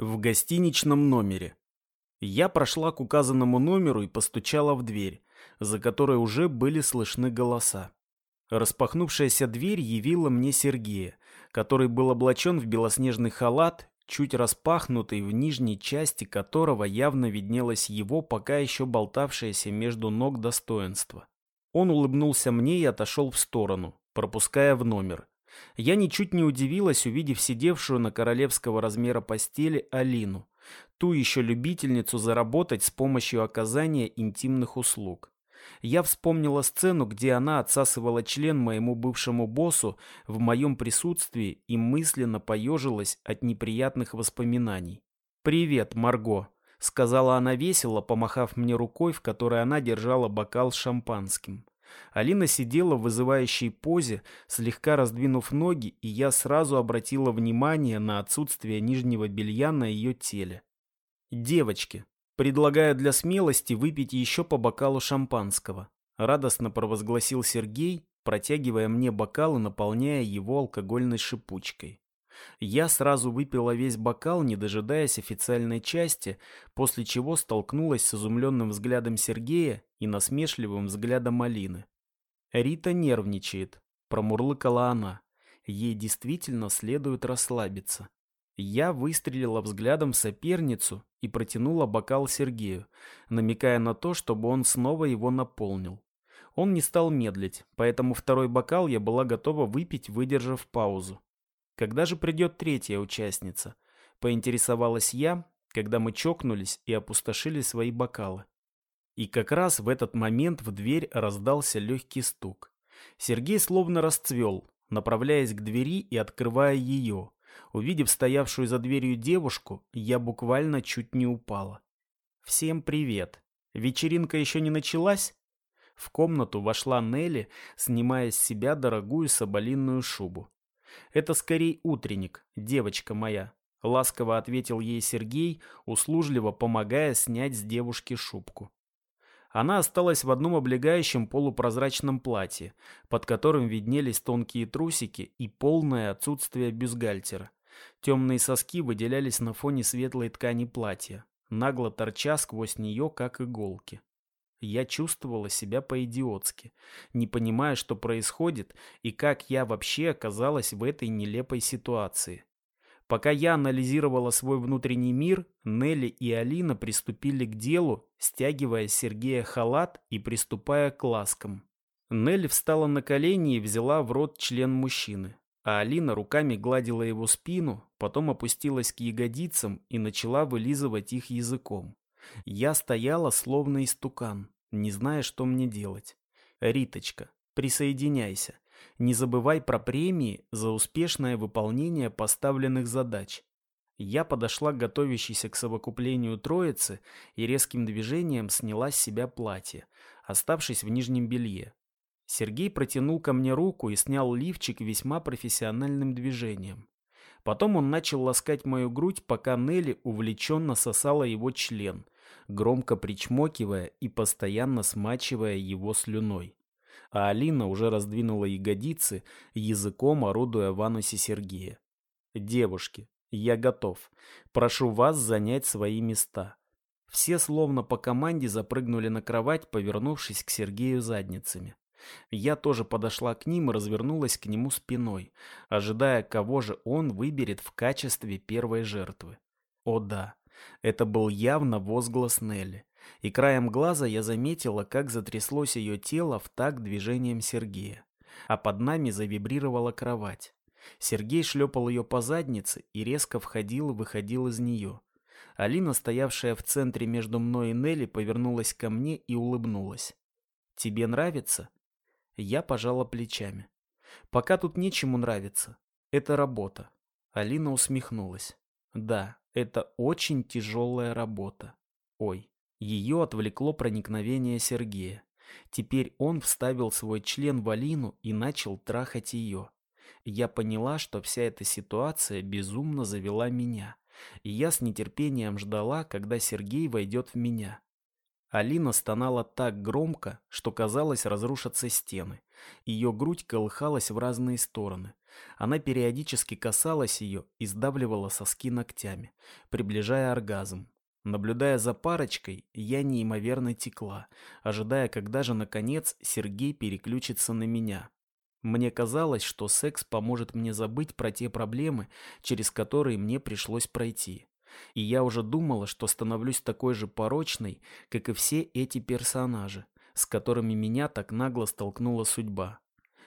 В гостиничном номере. Я прошла к указанному номеру и постучала в дверь, за которой уже были слышны голоса. Распахнувшаяся дверь явила мне Сергея, который был облачен в белоснежный халат, чуть распахнутый, в нижней части которого явно виднелось его пока еще болтавшееся между ног достоинство. Он улыбнулся мне и отошел в сторону, пропуская в номер, я ничуть не удивилась, увидев сидевшую на королевского размера постели Алину, ту еще любительницу заработать с помощью оказания интимных услуг. Я вспомнила сцену, где она отсасывала член моему бывшему боссу в моем присутствии и мысленно поежилась от неприятных воспоминаний. «Привет, Марго», — сказала она весело, помахав мне рукой, в которой она держала бокал с шампанским. Алина сидела в вызывающей позе, слегка раздвинув ноги, и я сразу обратила внимание на отсутствие нижнего белья на ее теле. «Девочки, предлагаю для смелости выпить еще по бокалу шампанского», радостно провозгласил Сергей, протягивая мне бокал и наполняя его алкогольной шипучкой. Я сразу выпила весь бокал, не дожидаясь официальной части, после чего столкнулась с изумленным взглядом Сергея и насмешливым взглядом Алины. «Рита нервничает», — промурлыкала она. «Ей действительно следует расслабиться». Я выстрелила взглядом в соперницу и протянула бокал Сергею, намекая на то, чтобы он снова его наполнил. Он не стал медлить, поэтому второй бокал я была готова выпить, выдержав паузу. Когда же придет третья участница? Поинтересовалась я, когда мы чокнулись и опустошили свои бокалы. И как раз в этот момент в дверь раздался легкий стук. Сергей словно расцвел, направляясь к двери и открывая ее. Увидев стоявшую за дверью девушку, я буквально чуть не упала. «Всем привет! Вечеринка еще не началась?» В комнату вошла Нелли, снимая с себя дорогую соболинную шубу. «Это скорее утренник, девочка моя», — ласково ответил ей Сергей, услужливо помогая снять с девушки шубку. Она осталась в одном облегающем полупрозрачном платье, под которым виднелись тонкие трусики и полное отсутствие бюстгальтера. Темные соски выделялись на фоне светлой ткани платья, нагло торча сквозь нее, как иголки. Я чувствовала себя по-идиотски, не понимая, что происходит и как я вообще оказалась в этой нелепой ситуации. Пока я анализировала свой внутренний мир, Нелли и Алина приступили к делу, стягивая Сергея халат и приступая к ласкам. Нелли встала на колени и взяла в рот член мужчины, а Алина руками гладила его спину, потом опустилась к ягодицам и начала вылизывать их языком. Я стояла словно истукан, не зная, что мне делать. «Риточка, присоединяйся. Не забывай про премии за успешное выполнение поставленных задач». Я подошла к готовящейся к совокуплению троицы и резким движением сняла с себя платье, оставшись в нижнем белье. Сергей протянул ко мне руку и снял лифчик весьма профессиональным движением. Потом он начал ласкать мою грудь, пока Нелли увлеченно сосала его член, громко причмокивая и постоянно смачивая его слюной. А Алина уже раздвинула ягодицы, языком орудуя в анусе Сергея. «Девушки, я готов. Прошу вас занять свои места». Все словно по команде запрыгнули на кровать, повернувшись к Сергею задницами. Я тоже подошла к ним и развернулась к нему спиной, ожидая, кого же он выберет в качестве первой жертвы. О да, это был явно возглас Нелли. И краем глаза я заметила, как затряслось ее тело в такт движением Сергея. А под нами завибрировала кровать. Сергей шлепал ее по заднице и резко входил и выходил из нее. Алина, стоявшая в центре между мной и Нелли, повернулась ко мне и улыбнулась. «Тебе нравится?» Я пожала плечами. «Пока тут нечему нравится. Это работа». Алина усмехнулась. «Да, это очень тяжелая работа. Ой, ее отвлекло проникновение Сергея. Теперь он вставил свой член в Алину и начал трахать ее. Я поняла, что вся эта ситуация безумно завела меня. И я с нетерпением ждала, когда Сергей войдет в меня. Алина стонала так громко, что казалось разрушатся стены. Ее грудь колыхалась в разные стороны. Она периодически касалась ее и сдавливала соски ногтями, приближая оргазм. Наблюдая за парочкой, я неимоверно текла, ожидая, когда же, наконец, Сергей переключится на меня. Мне казалось, что секс поможет мне забыть про те проблемы, через которые мне пришлось пройти. И я уже думала, что становлюсь такой же порочной, как и все эти персонажи, с которыми меня так нагло столкнула судьба.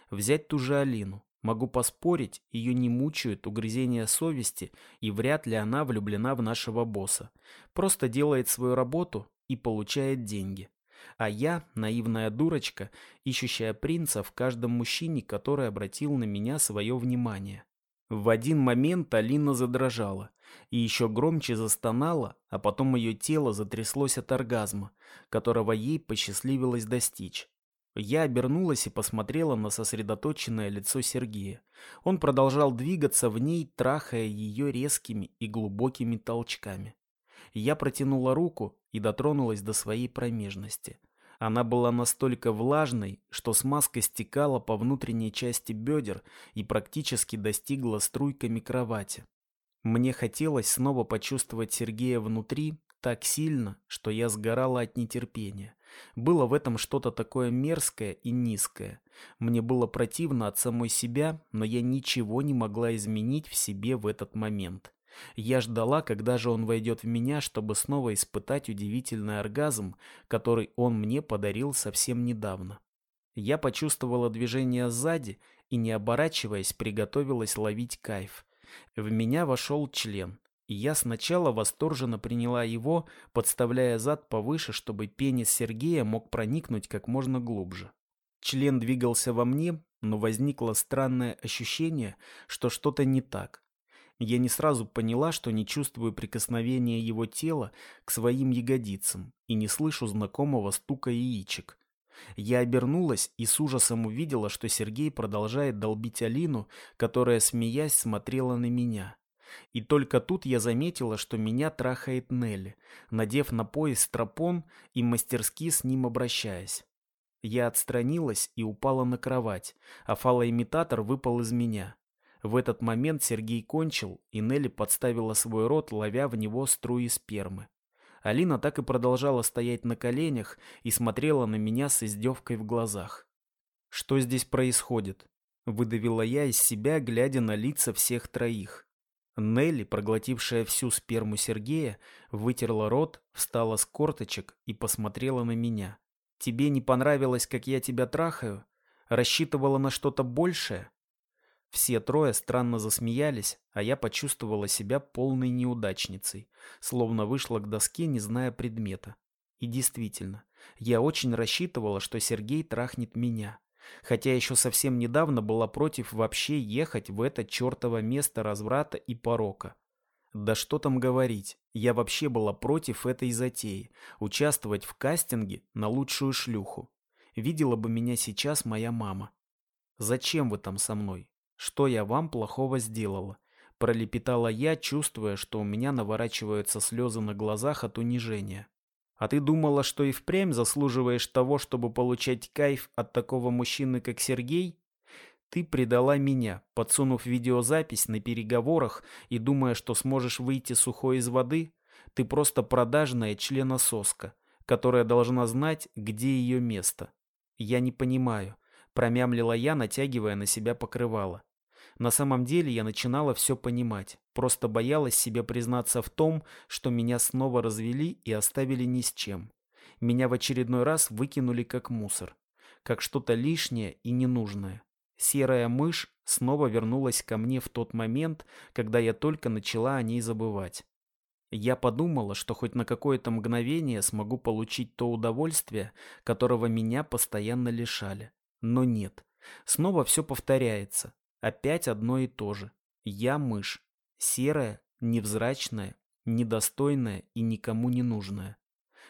Взять ту же Алину. Могу поспорить, ее не мучают угрызения совести, и вряд ли она влюблена в нашего босса. Просто делает свою работу и получает деньги. А я, наивная дурочка, ищущая принца в каждом мужчине, который обратил на меня свое внимание. В один момент Алина задрожала и еще громче застонала, а потом ее тело затряслось от оргазма, которого ей посчастливилось достичь. Я обернулась и посмотрела на сосредоточенное лицо Сергея. Он продолжал двигаться в ней, трахая ее резкими и глубокими толчками. Я протянула руку и дотронулась до своей промежности. Она была настолько влажной, что смазка стекала по внутренней части бедер и практически достигла струйками кровати. Мне хотелось снова почувствовать Сергея внутри так сильно, что я сгорала от нетерпения. Было в этом что-то такое мерзкое и низкое. Мне было противно от самой себя, но я ничего не могла изменить в себе в этот момент. Я ждала, когда же он войдет в меня, чтобы снова испытать удивительный оргазм, который он мне подарил совсем недавно. Я почувствовала движение сзади и, не оборачиваясь, приготовилась ловить кайф. В меня вошел член, и я сначала восторженно приняла его, подставляя зад повыше, чтобы пенис Сергея мог проникнуть как можно глубже. Член двигался во мне, но возникло странное ощущение, что что-то не так. Я не сразу поняла, что не чувствую прикосновения его тела к своим ягодицам и не слышу знакомого стука яичек. Я обернулась и с ужасом увидела, что Сергей продолжает долбить Алину, которая, смеясь, смотрела на меня. И только тут я заметила, что меня трахает Нелли, надев на пояс стропон и мастерски с ним обращаясь. Я отстранилась и упала на кровать, а фалоимитатор выпал из меня. В этот момент Сергей кончил, и Нелли подставила свой рот, ловя в него струи спермы. Алина так и продолжала стоять на коленях и смотрела на меня с издевкой в глазах. «Что здесь происходит?» — выдавила я из себя, глядя на лица всех троих. Нелли, проглотившая всю сперму Сергея, вытерла рот, встала с корточек и посмотрела на меня. «Тебе не понравилось, как я тебя трахаю? Рассчитывала на что-то большее?» Все трое странно засмеялись, а я почувствовала себя полной неудачницей, словно вышла к доске, не зная предмета. И действительно, я очень рассчитывала, что Сергей трахнет меня. Хотя еще совсем недавно была против вообще ехать в это чертово место разврата и порока. Да что там говорить, я вообще была против этой затеи, участвовать в кастинге на лучшую шлюху. Видела бы меня сейчас моя мама. Зачем вы там со мной? Что я вам плохого сделала? Пролепетала я, чувствуя, что у меня наворачиваются слезы на глазах от унижения. А ты думала, что и впрямь заслуживаешь того, чтобы получать кайф от такого мужчины, как Сергей? Ты предала меня, подсунув видеозапись на переговорах и думая, что сможешь выйти сухой из воды? Ты просто продажная членососка, которая должна знать, где ее место. Я не понимаю, Промямлила я, натягивая на себя покрывало. На самом деле я начинала все понимать, просто боялась себе признаться в том, что меня снова развели и оставили ни с чем. Меня в очередной раз выкинули как мусор, как что-то лишнее и ненужное. Серая мышь снова вернулась ко мне в тот момент, когда я только начала о ней забывать. Я подумала, что хоть на какое-то мгновение смогу получить то удовольствие, которого меня постоянно лишали. Но нет. Снова все повторяется. Опять одно и то же. Я мышь. Серая, невзрачная, недостойная и никому не нужная.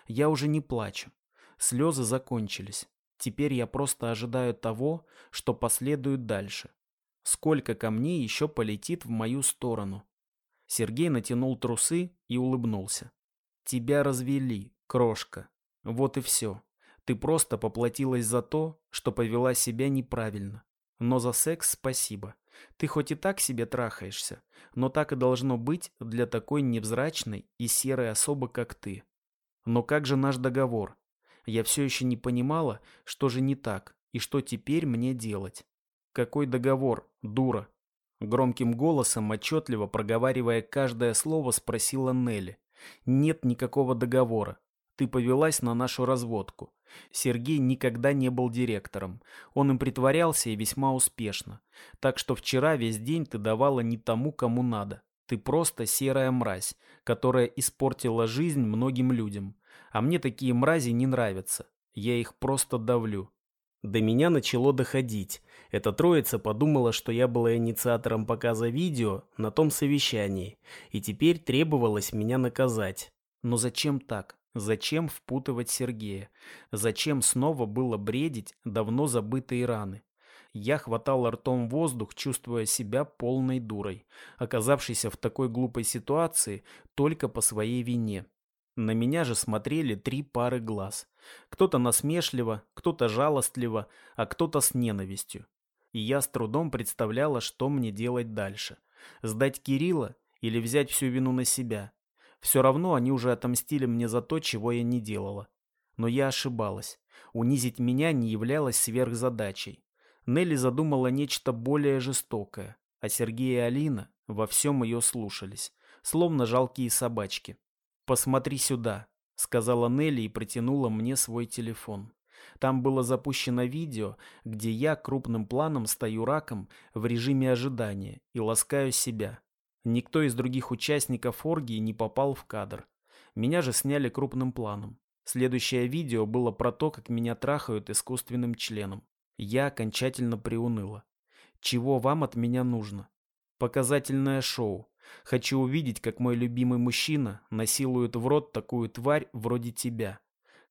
Я уже не плачу. Слезы закончились. Теперь я просто ожидаю того, что последует дальше. Сколько камней еще полетит в мою сторону. Сергей натянул трусы и улыбнулся. Тебя развели, крошка. Вот и все. Ты просто поплатилась за то, что повела себя неправильно. Но за секс спасибо. Ты хоть и так себе трахаешься, но так и должно быть для такой невзрачной и серой особы, как ты. Но как же наш договор? Я все еще не понимала, что же не так и что теперь мне делать. Какой договор, дура? Громким голосом, отчетливо проговаривая каждое слово, спросила Нелли. Нет никакого договора. Ты повелась на нашу разводку. Сергей никогда не был директором. Он им притворялся и весьма успешно. Так что вчера весь день ты давала не тому, кому надо. Ты просто серая мразь, которая испортила жизнь многим людям. А мне такие мрази не нравятся. Я их просто давлю. До меня начало доходить. Эта троица подумала, что я была инициатором показа видео на том совещании, и теперь требовалось меня наказать. Но зачем так? Зачем впутывать Сергея? Зачем снова было бредить давно забытые раны? Я хватал ртом воздух, чувствуя себя полной дурой, оказавшейся в такой глупой ситуации только по своей вине. На меня же смотрели три пары глаз. Кто-то насмешливо, кто-то жалостливо, а кто-то с ненавистью. И я с трудом представляла, что мне делать дальше. Сдать Кирилла или взять всю вину на себя. Все равно они уже отомстили мне за то, чего я не делала. Но я ошибалась. Унизить меня не являлось сверхзадачей. Нелли задумала нечто более жестокое, а Сергей и Алина во всем ее слушались, словно жалкие собачки. «Посмотри сюда», — сказала Нелли и протянула мне свой телефон. Там было запущено видео, где я крупным планом стою раком в режиме ожидания и ласкаю себя. Никто из других участников оргии не попал в кадр. Меня же сняли крупным планом. Следующее видео было про то, как меня трахают искусственным членом. Я окончательно приуныла. Чего вам от меня нужно? Показательное шоу. Хочу увидеть, как мой любимый мужчина насилует в рот такую тварь вроде тебя.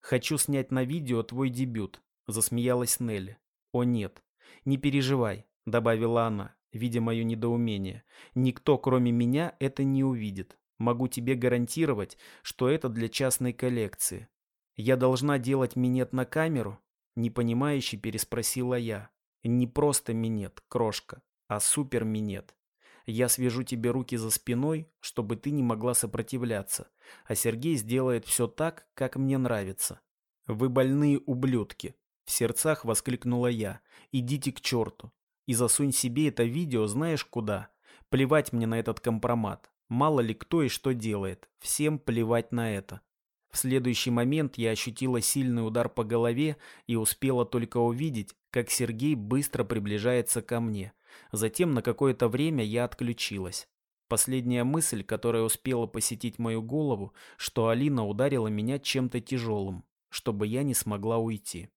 Хочу снять на видео твой дебют, засмеялась Нелли. О нет, не переживай, добавила она, видя мое недоумение. Никто, кроме меня, это не увидит. Могу тебе гарантировать, что это для частной коллекции. Я должна делать минет на камеру? Непонимающе переспросила я. Не просто минет, крошка, а супер минет. Я свяжу тебе руки за спиной, чтобы ты не могла сопротивляться, а Сергей сделает все так, как мне нравится. Вы больные ублюдки, в сердцах воскликнула я. Идите к черту. И засунь себе это видео знаешь куда. Плевать мне на этот компромат. Мало ли кто и что делает. Всем плевать на это. В следующий момент я ощутила сильный удар по голове и успела только увидеть, как Сергей быстро приближается ко мне. Затем на какое-то время я отключилась. Последняя мысль, которая успела посетить мою голову, что Алина ударила меня чем-то тяжелым, чтобы я не смогла уйти.